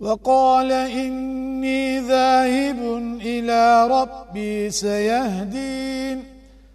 وقال إني ذاهب إلى ربي سيهدين.